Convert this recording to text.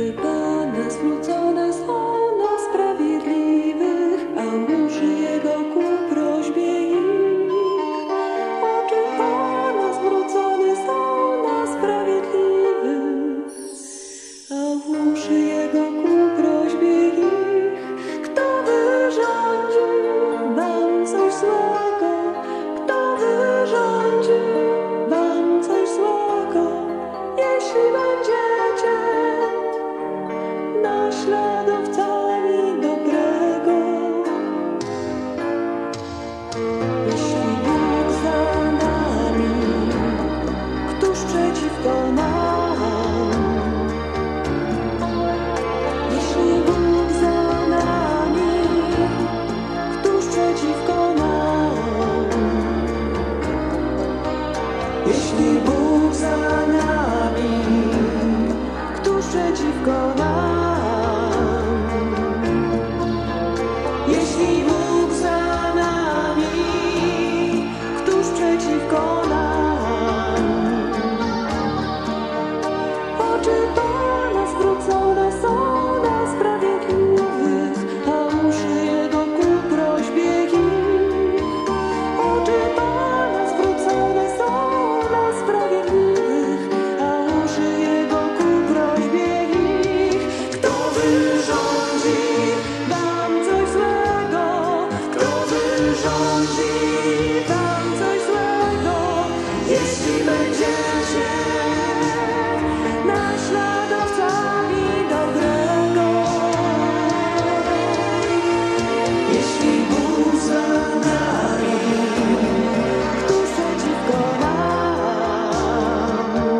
سمجن سانس پروشی کر سانس پر przeciwko